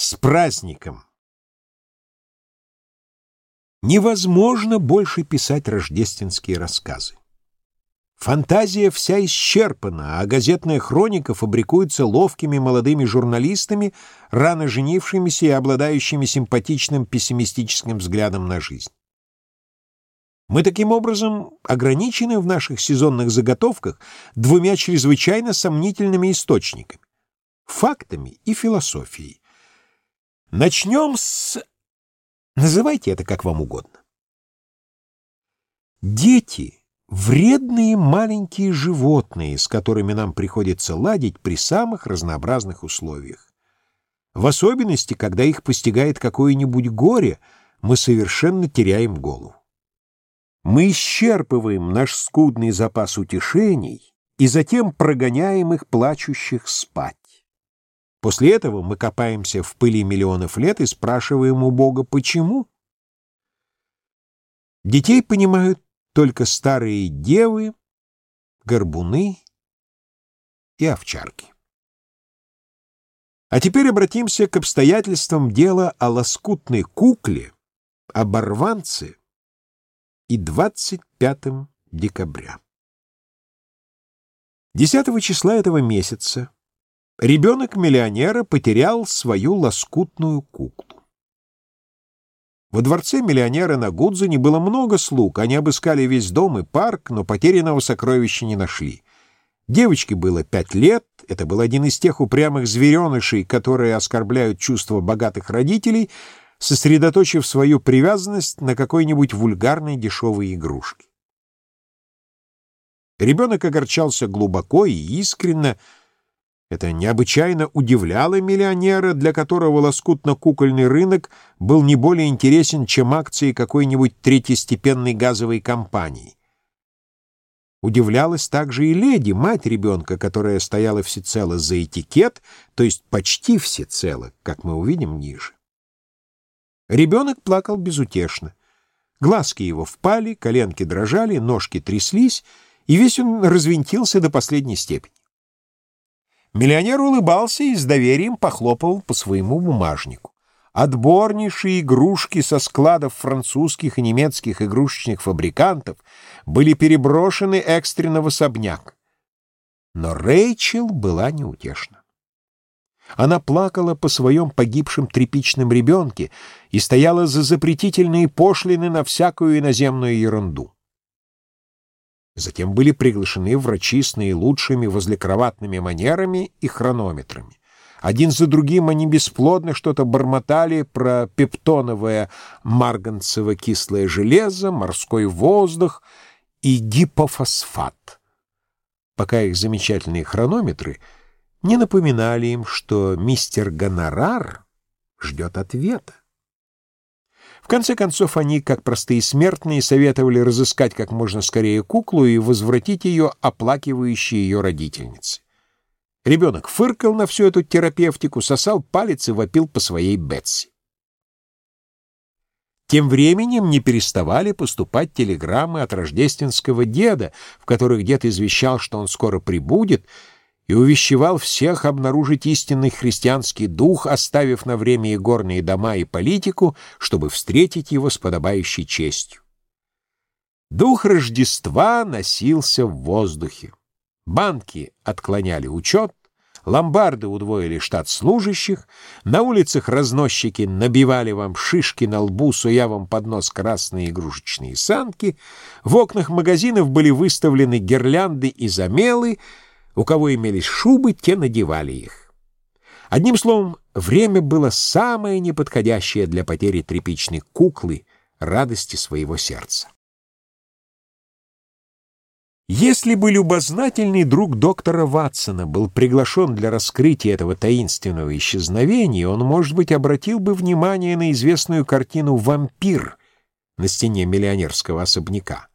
С праздником! Невозможно больше писать рождественские рассказы. Фантазия вся исчерпана, а газетная хроника фабрикуется ловкими молодыми журналистами, рано женившимися и обладающими симпатичным пессимистическим взглядом на жизнь. Мы таким образом ограничены в наших сезонных заготовках двумя чрезвычайно сомнительными источниками — фактами и философией. Начнем с... Называйте это как вам угодно. Дети — вредные маленькие животные, с которыми нам приходится ладить при самых разнообразных условиях. В особенности, когда их постигает какое-нибудь горе, мы совершенно теряем голову. Мы исчерпываем наш скудный запас утешений и затем прогоняем их плачущих спать. После этого мы копаемся в пыли миллионов лет и спрашиваем у Бога, почему? Детей понимают только старые девы, горбуны и овчарки. А теперь обратимся к обстоятельствам дела о лоскутной кукле, оборванце и 25 декабря. 10 числа этого месяца ребенок миллионера потерял свою лоскутную куклу. Во дворце миллионера на Гудзене было много слуг, они обыскали весь дом и парк, но потерянного сокровища не нашли. Девочке было пять лет, это был один из тех упрямых зверенышей, которые оскорбляют чувства богатых родителей — сосредоточив свою привязанность на какой-нибудь вульгарной дешевой игрушке. Ребенок огорчался глубоко и искренно. Это необычайно удивляло миллионера, для которого лоскутно-кукольный рынок был не более интересен, чем акции какой-нибудь третьестепенной газовой компании. Удивлялась также и леди, мать ребенка, которая стояла всецело за этикет, то есть почти всецело, как мы увидим ниже. Ребенок плакал безутешно. Глазки его впали, коленки дрожали, ножки тряслись, и весь он развинтился до последней степени. Миллионер улыбался и с доверием похлопывал по своему бумажнику. Отборнейшие игрушки со складов французских и немецких игрушечных фабрикантов были переброшены экстренно в особняк. Но Рэйчел была неутешна. Она плакала по своем погибшем тряпичном ребенке и стояла за запретительные пошлины на всякую иноземную ерунду. Затем были приглашены врачи с наилучшими возлекроватными манерами и хронометрами. Один за другим они бесплодно что-то бормотали про пептоновое марганцево-кислое железо, морской воздух и гипофосфат, пока их замечательные хронометры — не напоминали им, что мистер Гонорар ждет ответа. В конце концов, они, как простые смертные, советовали разыскать как можно скорее куклу и возвратить ее оплакивающей ее родительнице. Ребенок фыркал на всю эту терапевтику, сосал палец и вопил по своей Бетси. Тем временем не переставали поступать телеграммы от рождественского деда, в которых дед извещал, что он скоро прибудет, и увещевал всех обнаружить истинный христианский дух, оставив на время и дома, и политику, чтобы встретить его с подобающей честью. Дух Рождества носился в воздухе. Банки отклоняли учет, ломбарды удвоили штат служащих, на улицах разносчики набивали вам шишки на лбу, суя вам под нос красные игрушечные санки, в окнах магазинов были выставлены гирлянды и замелы, у кого имелись шубы, те надевали их. Одним словом, время было самое неподходящее для потери тряпичной куклы, радости своего сердца. Если бы любознательный друг доктора Ватсона был приглашен для раскрытия этого таинственного исчезновения, он, может быть, обратил бы внимание на известную картину «Вампир» на стене миллионерского особняка.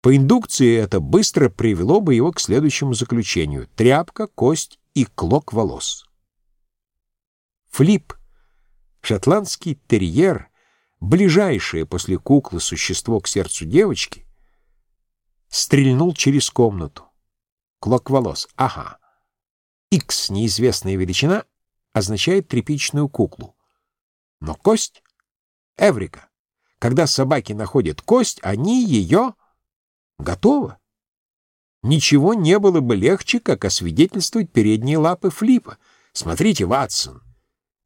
По индукции это быстро привело бы его к следующему заключению — тряпка, кость и клок волос. Флип, шотландский терьер, ближайшее после куклы существо к сердцу девочки, стрельнул через комнату. Клок волос, ага. Икс, неизвестная величина, означает тряпичную куклу. Но кость — эврика. Когда собаки находят кость, они ее... готово. Ничего не было бы легче, как освидетельствовать передние лапы Флипа. Смотрите, Ватсон.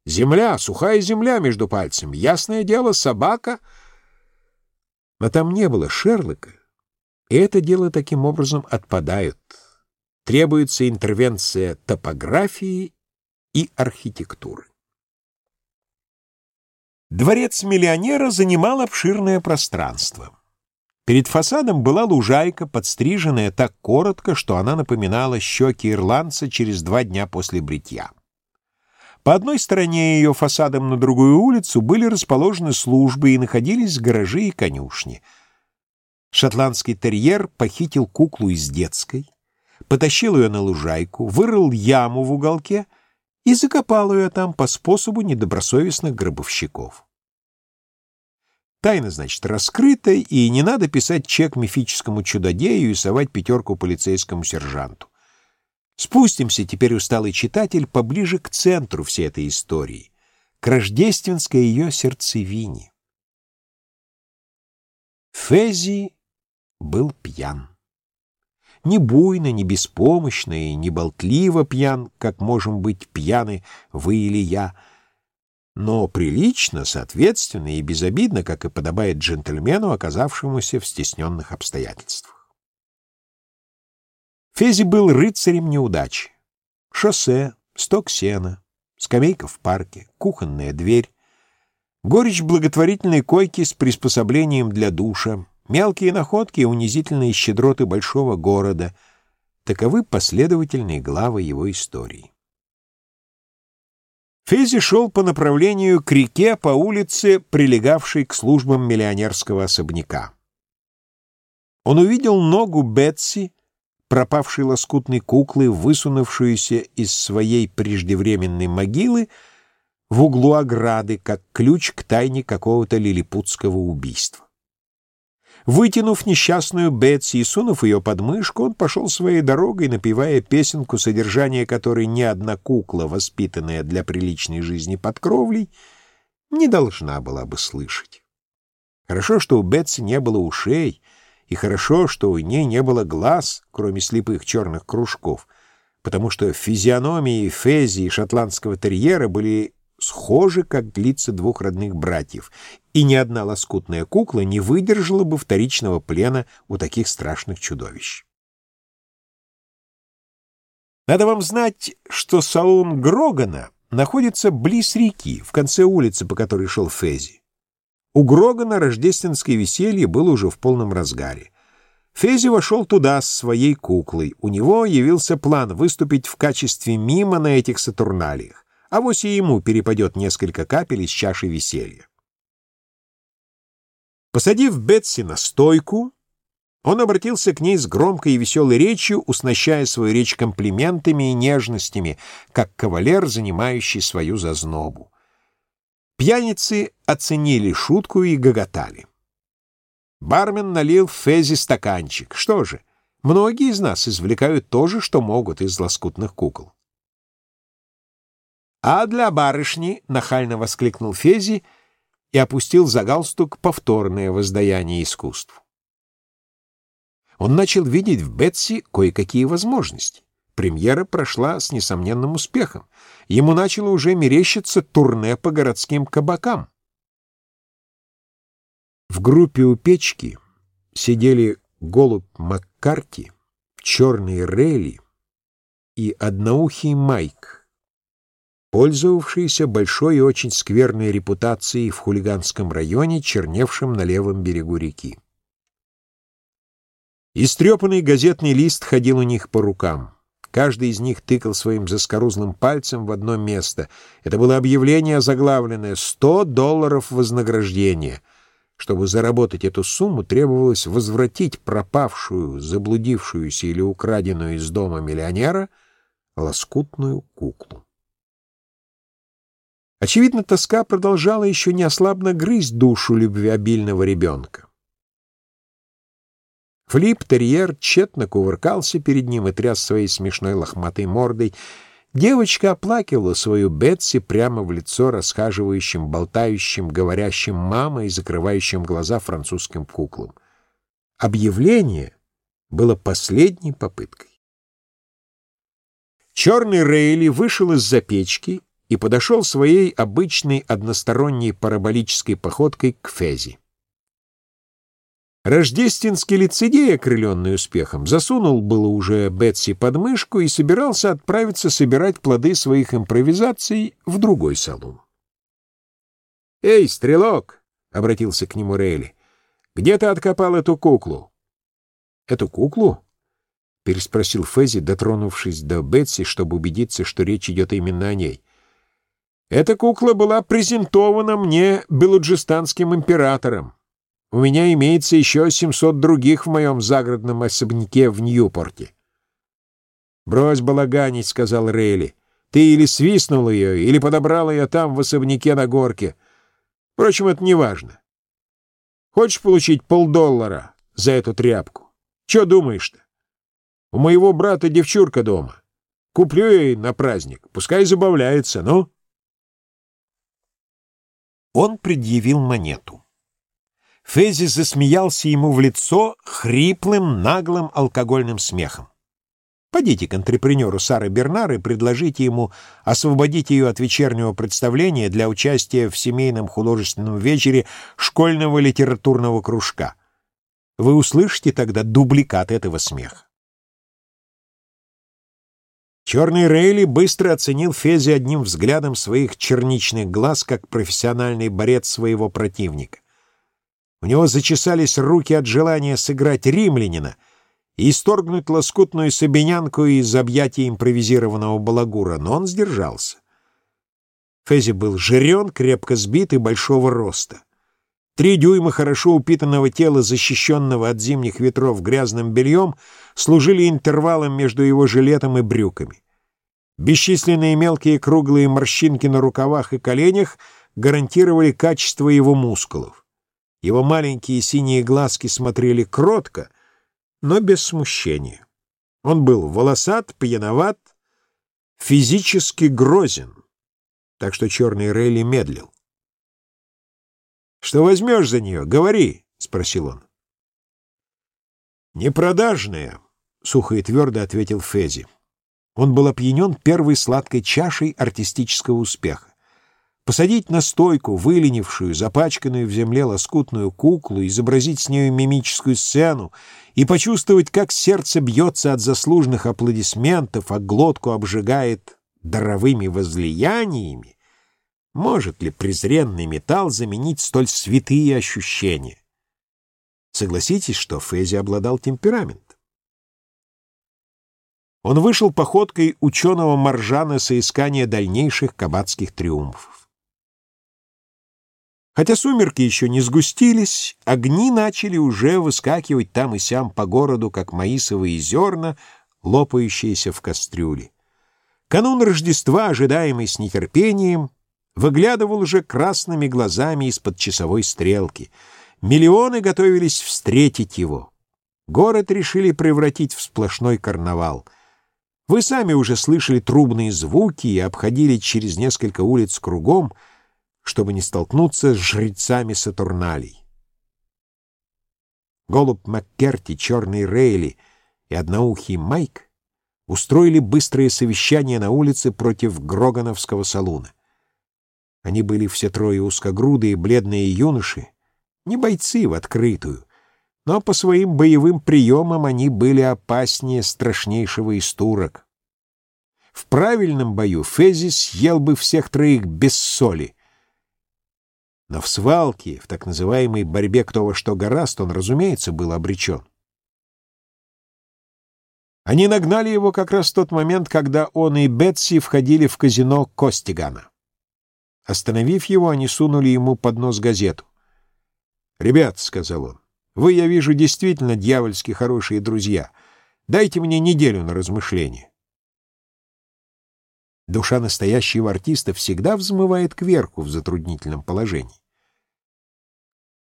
Земля, сухая земля между пальцами. Ясное дело, собака... Но там не было Шерлока, и это дело таким образом отпадает. Требуется интервенция топографии и архитектуры. Дворец миллионера занимал обширное пространство. Перед фасадом была лужайка, подстриженная так коротко, что она напоминала щеки ирландца через два дня после бритья. По одной стороне ее фасадом на другую улицу были расположены службы и находились гаражи и конюшни. Шотландский терьер похитил куклу из детской, потащил ее на лужайку, вырыл яму в уголке и закопал ее там по способу недобросовестных гробовщиков. Тайна, значит, раскрыта, и не надо писать чек мифическому чудодею и совать пятерку полицейскому сержанту. Спустимся теперь, усталый читатель, поближе к центру всей этой истории, к рождественской ее сердцевине. Фези был пьян. Не буйно, не беспомощно и не болтливо пьян, как можем быть пьяны вы или я, но прилично, соответственно и безобидно, как и подобает джентльмену, оказавшемуся в стесненных обстоятельствах. Фези был рыцарем неудачи. Шоссе, сток сена, скамейка в парке, кухонная дверь, горечь благотворительной койки с приспособлением для душа, мелкие находки и унизительные щедроты большого города — таковы последовательные главы его истории. Фези шел по направлению к реке по улице, прилегавшей к службам миллионерского особняка. Он увидел ногу Бетси, пропавшей лоскутной куклы, высунувшуюся из своей преждевременной могилы в углу ограды, как ключ к тайне какого-то лилипутского убийства. Вытянув несчастную Бетси и сунув ее под мышку, он пошел своей дорогой, напевая песенку, содержание которой ни одна кукла, воспитанная для приличной жизни под кровлей, не должна была бы слышать. Хорошо, что у Бетси не было ушей, и хорошо, что у ней не было глаз, кроме слепых черных кружков, потому что физиономии Фези и шотландского терьера были схожи, как лица двух родных братьев, и ни одна лоскутная кукла не выдержала бы вторичного плена у таких страшных чудовищ. Надо вам знать, что салон Грогана находится близ реки, в конце улицы, по которой шел Фези. У Грогана рождественское веселье было уже в полном разгаре. Фези вошел туда с своей куклой. У него явился план выступить в качестве мима на этих сатурналиях, а вось и ему перепадет несколько капель из чаши веселья. Посадив Бетси на стойку, он обратился к ней с громкой и веселой речью, уснащая свою речь комплиментами и нежностями, как кавалер, занимающий свою зазнобу. Пьяницы оценили шутку и гоготали. Бармен налил Фези стаканчик. Что же, многие из нас извлекают то же, что могут из лоскутных кукол. «А для барышни!» — нахально воскликнул Фези и опустил за галстук повторное воздаяние искусству. Он начал видеть в Бетси кое-какие возможности. Премьера прошла с несомненным успехом. Ему начало уже мерещиться турне по городским кабакам. В группе у печки сидели голубь Маккарти, черный Рейли и одноухий Майк, пользовавшийся большой и очень скверной репутацией в хулиганском районе, черневшем на левом берегу реки. Истрепанный газетный лист ходил у них по рукам. Каждый из них тыкал своим заскорузлым пальцем в одно место. Это было объявление, заглавленное «100 долларов вознаграждения». Чтобы заработать эту сумму, требовалось возвратить пропавшую, заблудившуюся или украденную из дома миллионера лоскутную куклу. Очевидно, тоска продолжала еще неослабно грызть душу любвеобильного ребенка. Флип-терьер тщетно кувыркался перед ним и тряс своей смешной лохматой мордой. Девочка оплакивала свою Бетси прямо в лицо расхаживающим, болтающим, говорящим мамой и закрывающим глаза французским куклам. Объявление было последней попыткой. Черный Рейли вышел из-за печки и подошел своей обычной односторонней параболической походкой к Фези. Рождественский лицедей, окрыленный успехом, засунул было уже Бетси под мышку и собирался отправиться собирать плоды своих импровизаций в другой салон. «Эй, стрелок!» — обратился к нему Рейли. «Где ты откопал эту куклу?» «Эту куклу?» — переспросил Фези, дотронувшись до Бетси, чтобы убедиться, что речь идет именно о ней. «Эта кукла была презентована мне белуджистанским императором. У меня имеется еще 700 других в моем загородном особняке в Ньюпорте. «Брось балаганить», — сказал Рейли. «Ты или свистнул ее, или подобрал ее там, в особняке на горке. Впрочем, это не важно. Хочешь получить полдоллара за эту тряпку? Че думаешь-то? У моего брата девчурка дома. Куплю ей на праздник, пускай забавляется, ну?» Он предъявил монету. Фези засмеялся ему в лицо хриплым, наглым алкогольным смехом. Пойдите к антрепренеру Сары Бернар и предложите ему освободить ее от вечернего представления для участия в семейном художественном вечере школьного литературного кружка. Вы услышите тогда дубликат этого смеха. Черный Рейли быстро оценил Фези одним взглядом своих черничных глаз как профессиональный борец своего противника. У него зачесались руки от желания сыграть римлянина и исторгнуть лоскутную собинянку из объятий импровизированного балагура, но он сдержался. Фези был жирен, крепко сбит и большого роста. Три дюйма хорошо упитанного тела, защищенного от зимних ветров грязным бельем, служили интервалом между его жилетом и брюками. Бесчисленные мелкие круглые морщинки на рукавах и коленях гарантировали качество его мускулов. Его маленькие синие глазки смотрели кротко, но без смущения. Он был волосат, пьяноват, физически грозен, так что черный Рейли медлил. «Что возьмешь за нее? Говори!» — спросил он. «Непродажная», — сухо и твердо ответил Фези. Он был опьянен первой сладкой чашей артистического успеха. Посадить на стойку выленившую, запачканную в земле лоскутную куклу, изобразить с нею мимическую сцену и почувствовать, как сердце бьется от заслуженных аплодисментов, а глотку обжигает даровыми возлияниями, может ли презренный металл заменить столь святые ощущения? Согласитесь, что Фези обладал темпераментом. Он вышел походкой ученого Маржана соискания дальнейших кабацких триумфов. Хотя сумерки еще не сгустились, огни начали уже выскакивать там и сям по городу, как маисовые зерна, лопающиеся в кастрюле. Канун Рождества, ожидаемый с нетерпением, выглядывал уже красными глазами из-под часовой стрелки. Миллионы готовились встретить его. Город решили превратить в сплошной карнавал. Вы сами уже слышали трубные звуки и обходили через несколько улиц кругом — чтобы не столкнуться с жрецами Сатурналей. Голуб Маккерти, Черный Рейли и Одноухий Майк устроили быстрое совещание на улице против Грогановского салуна. Они были все трое узкогрудые, бледные юноши, не бойцы в открытую, но по своим боевым приемам они были опаснее страшнейшего из турок. В правильном бою Фези съел бы всех троих без соли — но в свалке, в так называемой борьбе кто во что гораст, он, разумеется, был обречен. Они нагнали его как раз в тот момент, когда он и Бетси входили в казино Костигана. Остановив его, они сунули ему под нос газету. «Ребят», — сказал он, — «вы, я вижу, действительно дьявольски хорошие друзья. Дайте мне неделю на размышление». Душа настоящего артиста всегда взмывает кверху в затруднительном положении.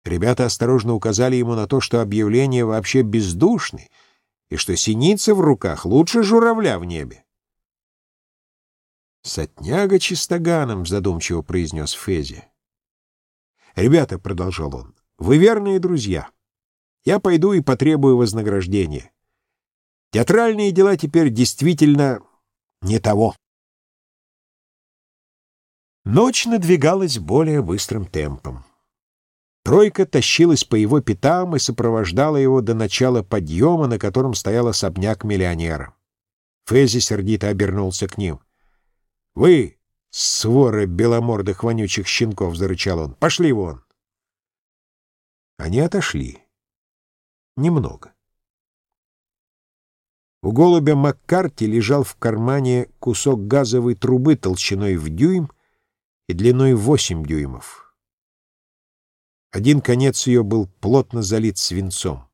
Ребята осторожно указали ему на то, что объявления вообще бездушны, и что синица в руках лучше журавля в небе. «Сотняга чистоганом», — задумчиво произнес Фези. «Ребята», — продолжал он, — «вы верные друзья. Я пойду и потребую вознаграждения. Театральные дела теперь действительно не того». Ночь надвигалась более быстрым темпом. Тройка тащилась по его пятам и сопровождала его до начала подъема, на котором стоял особняк миллионера. Фези сердито обернулся к ним. «Вы, своры беломордых вонючих щенков!» — зарычал он. «Пошли вон!» Они отошли. Немного. У голубя Маккарти лежал в кармане кусок газовой трубы толщиной в дюйм и длиной восемь дюймов. Один конец ее был плотно залит свинцом.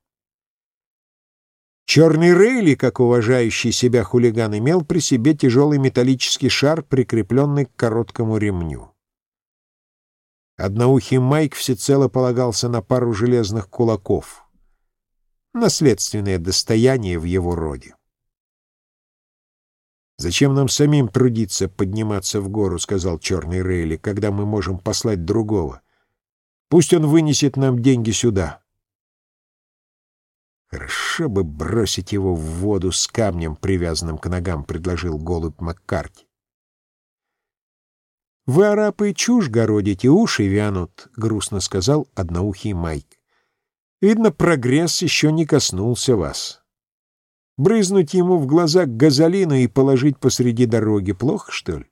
Черный Рейли, как уважающий себя хулиган, имел при себе тяжелый металлический шар, прикрепленный к короткому ремню. Одноухий Майк всецело полагался на пару железных кулаков. Наследственное достояние в его роде. «Зачем нам самим трудиться подниматься в гору?» — сказал черный Рейли, — «когда мы можем послать другого. Пусть он вынесет нам деньги сюда». «Хорошо бы бросить его в воду с камнем, привязанным к ногам», — предложил голубь Маккарти. «Вы, арапы, чушь городите, уши вянут», — грустно сказал одноухий Майк. «Видно, прогресс еще не коснулся вас». Брызнуть ему в глаза газолину и положить посреди дороги плохо, что ли?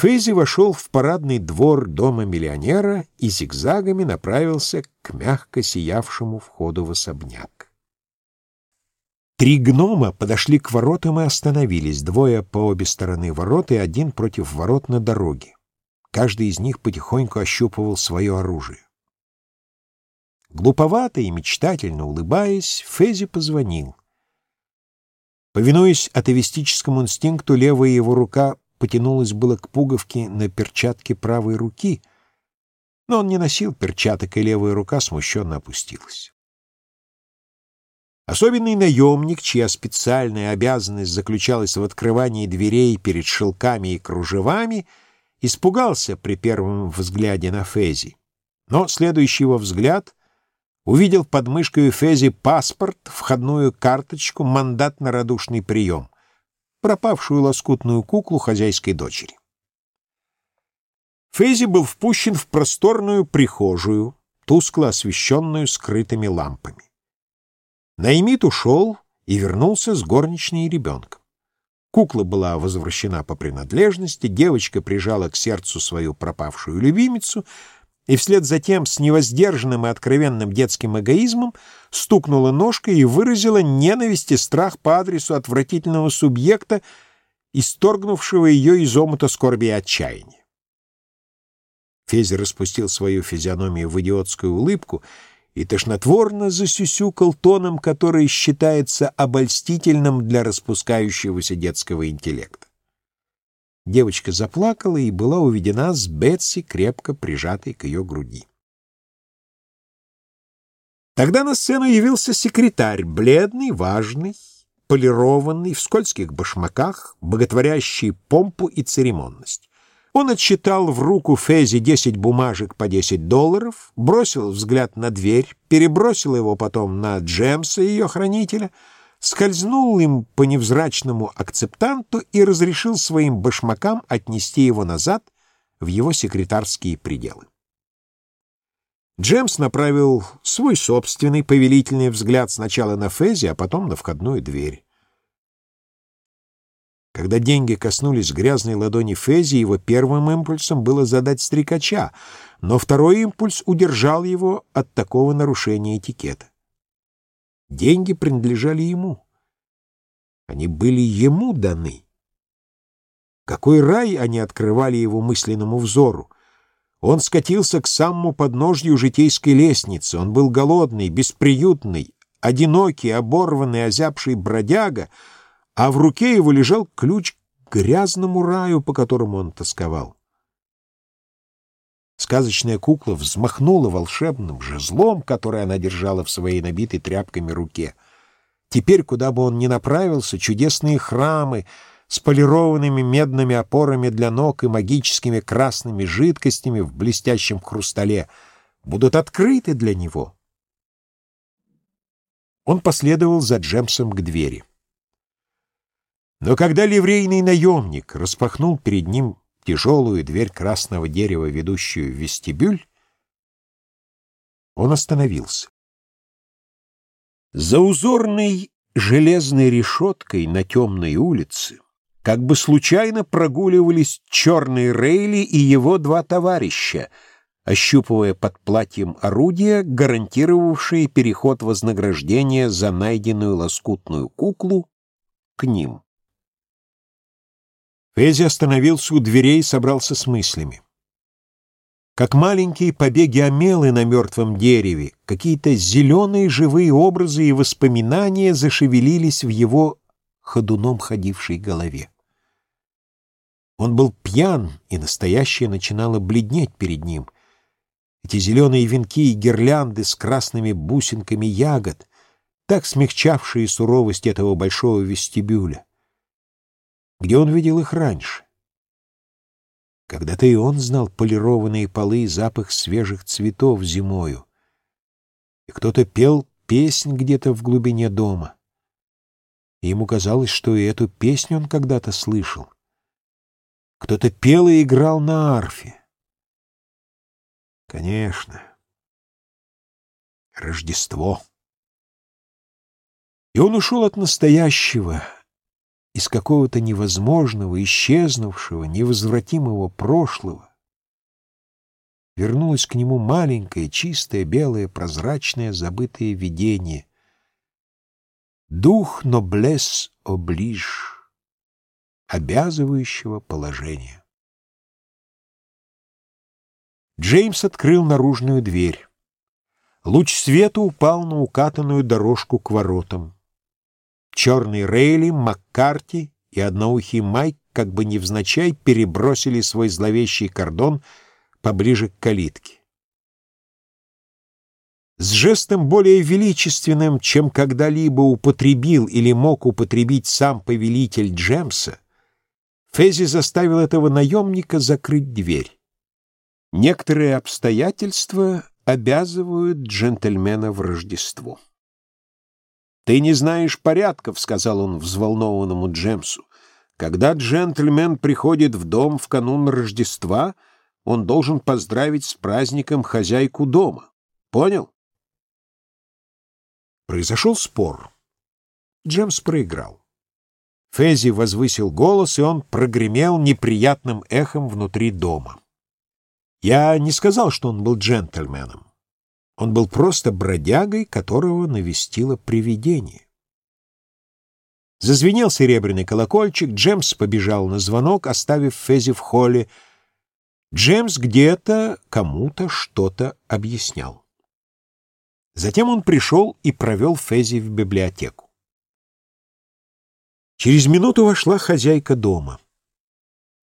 Фейзи вошел в парадный двор дома миллионера и зигзагами направился к мягко сиявшему входу в особняк. Три гнома подошли к воротам и остановились, двое по обе стороны ворот и один против ворот на дороге. Каждый из них потихоньку ощупывал свое оружие. Глуповато и мечтательно улыбаясь, Фези позвонил. Повинуясь атовистическому инстинкту, левая его рука потянулась было к пуговке на перчатке правой руки, но он не носил перчаток, и левая рука смущенно опустилась. Особенный наемник, чья специальная обязанность заключалась в открывании дверей перед шелками и кружевами, испугался при первом взгляде на Фези. Но следующий его взгляд увидел под мышкой Фези паспорт, входную карточку, мандат на радушный прием, пропавшую лоскутную куклу хозяйской дочери. Фези был впущен в просторную прихожую, тускло освещенную скрытыми лампами. Наймит ушел и вернулся с горничной и ребенком. Кукла была возвращена по принадлежности, девочка прижала к сердцу свою пропавшую любимицу — и вслед за тем с невоздержанным и откровенным детским эгоизмом стукнула ножкой и выразила ненависть и страх по адресу отвратительного субъекта, исторгнувшего ее из омута скорби и отчаяния. Федя распустил свою физиономию в идиотскую улыбку и тошнотворно засюсюкал тоном, который считается обольстительным для распускающегося детского интеллекта. Девочка заплакала и была уведена с Бетси, крепко прижатой к ее груди. Тогда на сцену явился секретарь, бледный, важный, полированный, в скользких башмаках, боготворящий помпу и церемонность. Он отсчитал в руку Фези десять бумажек по десять долларов, бросил взгляд на дверь, перебросил его потом на Джемса, ее хранителя — скользнул им по невзрачному акцептанту и разрешил своим башмакам отнести его назад в его секретарские пределы. Джемс направил свой собственный повелительный взгляд сначала на Фези, а потом на входную дверь. Когда деньги коснулись грязной ладони Фези, его первым импульсом было задать стрекача, но второй импульс удержал его от такого нарушения этикета. Деньги принадлежали ему. Они были ему даны. Какой рай они открывали его мысленному взору! Он скатился к самому подножью житейской лестницы. Он был голодный, бесприютный, одинокий, оборванный, озябший бродяга, а в руке его лежал ключ к грязному раю, по которому он тосковал. Сказочная кукла взмахнула волшебным жезлом, который она держала в своей набитой тряпками руке. Теперь, куда бы он ни направился, чудесные храмы с полированными медными опорами для ног и магическими красными жидкостями в блестящем хрустале, будут открыты для него. Он последовал за Джемсом к двери. Но когда ливрейный наемник распахнул перед ним тяжелую дверь красного дерева, ведущую в вестибюль, он остановился. За узорной железной решеткой на темной улице как бы случайно прогуливались черные Рейли и его два товарища, ощупывая под платьем орудия, гарантировавшие переход вознаграждения за найденную лоскутную куклу к ним. Фези остановился у дверей и собрался с мыслями. Как маленькие побеги омелы на мертвом дереве, какие-то зеленые живые образы и воспоминания зашевелились в его ходуном ходившей голове. Он был пьян, и настоящее начинало бледнеть перед ним. Эти зеленые венки и гирлянды с красными бусинками ягод, так смягчавшие суровость этого большого вестибюля. Где он видел их раньше? Когда-то и он знал полированные полы и запах свежих цветов зимою. И кто-то пел песнь где-то в глубине дома. И ему казалось, что и эту песню он когда-то слышал. Кто-то пел и играл на арфе. Конечно. Рождество. И он ушел от настоящего, из какого-то невозможного, исчезнувшего, невозвратимого прошлого вернулось к нему маленькое, чистое, белое, прозрачное, забытое видение. Дух ноблес оближ, обязывающего положения. Джеймс открыл наружную дверь. Луч света упал на укатанную дорожку к воротам. Черный Рейли, Маккарти и одноухий Майк как бы невзначай перебросили свой зловещий кордон поближе к калитке. С жестом более величественным, чем когда-либо употребил или мог употребить сам повелитель Джемса, Фези заставил этого наемника закрыть дверь. Некоторые обстоятельства обязывают джентльмена в Рождество. «Ты не знаешь порядков», — сказал он взволнованному Джемсу. «Когда джентльмен приходит в дом в канун Рождества, он должен поздравить с праздником хозяйку дома. Понял?» Произошел спор. Джемс проиграл. Фези возвысил голос, и он прогремел неприятным эхом внутри дома. Я не сказал, что он был джентльменом. Он был просто бродягой, которого навестило привидение. Зазвенел серебряный колокольчик, Джемс побежал на звонок, оставив Фези в холле. Джемс где-то кому-то что-то объяснял. Затем он пришел и провел Фези в библиотеку. Через минуту вошла хозяйка дома.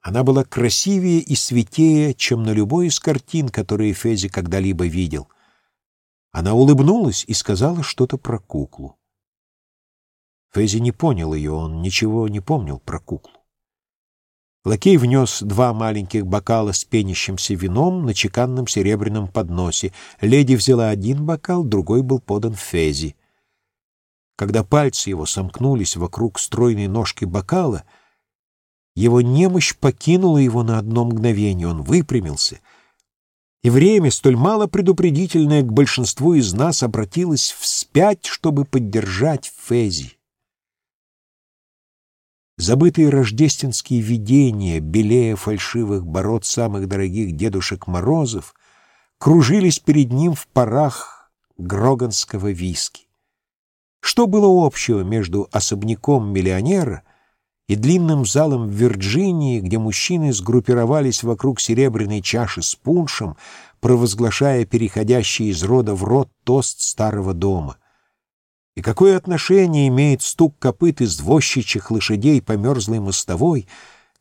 Она была красивее и светее, чем на любой из картин, которые Фези когда-либо видел — она улыбнулась и сказала что-то про куклу. Фейзи не понял ее, он ничего не помнил про куклу. Лакей внес два маленьких бокала с пенящимся вином на чеканном серебряном подносе. Леди взяла один бокал, другой был подан Фези. Когда пальцы его сомкнулись вокруг стройной ножки бокала, его немощь покинула его на одно мгновение. Он выпрямился — и время, столь мало предупредительное к большинству из нас, обратилось вспять, чтобы поддержать Фези. Забытые рождественские видения, белее фальшивых бород самых дорогих дедушек Морозов, кружились перед ним в парах гроганского виски. Что было общего между особняком миллионера и длинным залом в Вирджинии, где мужчины сгруппировались вокруг серебряной чаши с пуншем, провозглашая переходящий из рода в род тост старого дома. И какое отношение имеет стук копыт извозчичьих лошадей по мерзлой мостовой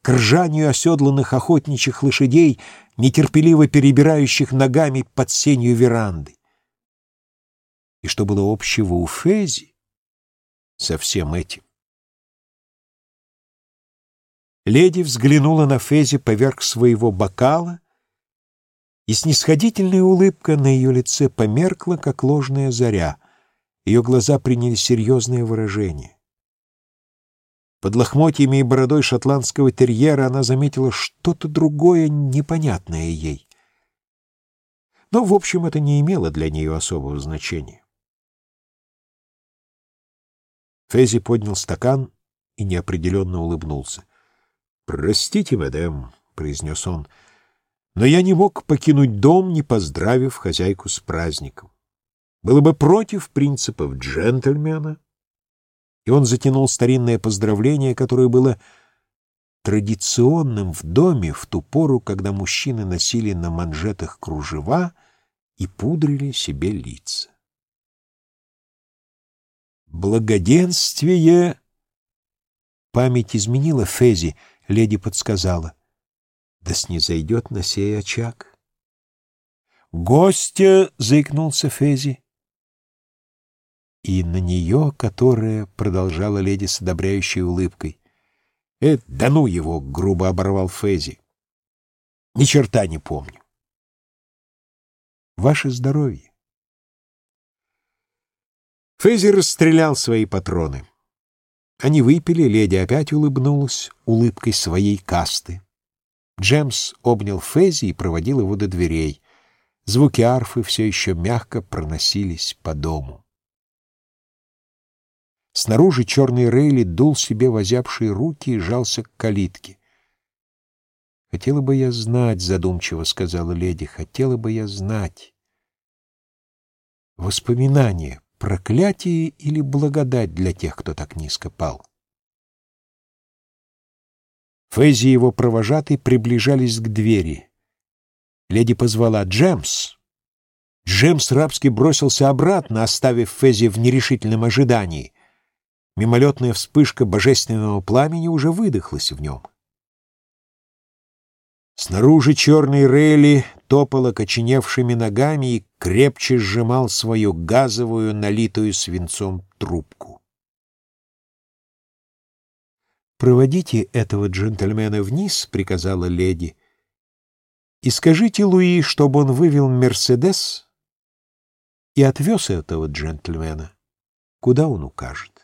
к ржанию оседланных охотничьих лошадей, нетерпеливо перебирающих ногами под сенью веранды? И что было общего у Фези со всем этим? Леди взглянула на Фези поверх своего бокала, и снисходительная улыбка на ее лице померкла, как ложная заря. Ее глаза приняли серьезное выражение. Под лохмотьями и бородой шотландского терьера она заметила что-то другое, непонятное ей. Но, в общем, это не имело для нее особого значения. Фези поднял стакан и неопределенно улыбнулся. «Простите, мадам», — произнес он, — «но я не мог покинуть дом, не поздравив хозяйку с праздником. Было бы против принципов джентльмена». И он затянул старинное поздравление, которое было традиционным в доме в ту пору, когда мужчины носили на манжетах кружева и пудрили себе лица. Благоденствие... Память изменила Фези — Леди подсказала. Да снизойдет на сей очаг. «Гостя!» — заикнулся Фези. И на нее, которая продолжала леди с одобряющей улыбкой. «Э, да ну его!» — грубо оборвал Фези. «Ни черта не помню». «Ваше здоровье!» Фези расстрелял свои патроны. Они выпили, леди опять улыбнулась улыбкой своей касты. Джемс обнял Фези и проводил его до дверей. Звуки арфы все еще мягко проносились по дому. Снаружи черный Рейли дул себе возявшие руки и жался к калитке. «Хотела бы я знать», — задумчиво сказала леди, — «хотела бы я знать». Воспоминания Проклятие или благодать для тех, кто так низко пал? Фэзи и его провожатый приближались к двери. Леди позвала «Джемс!». Джемс рабски бросился обратно, оставив Фэзи в нерешительном ожидании. Мимолетная вспышка божественного пламени уже выдохлась в нем. Снаружи черный Рейли топал окоченевшими ногами и крепче сжимал свою газовую, налитую свинцом трубку. «Проводите этого джентльмена вниз», — приказала леди, — «и скажите Луи, чтобы он вывел Мерседес и отвез этого джентльмена, куда он укажет».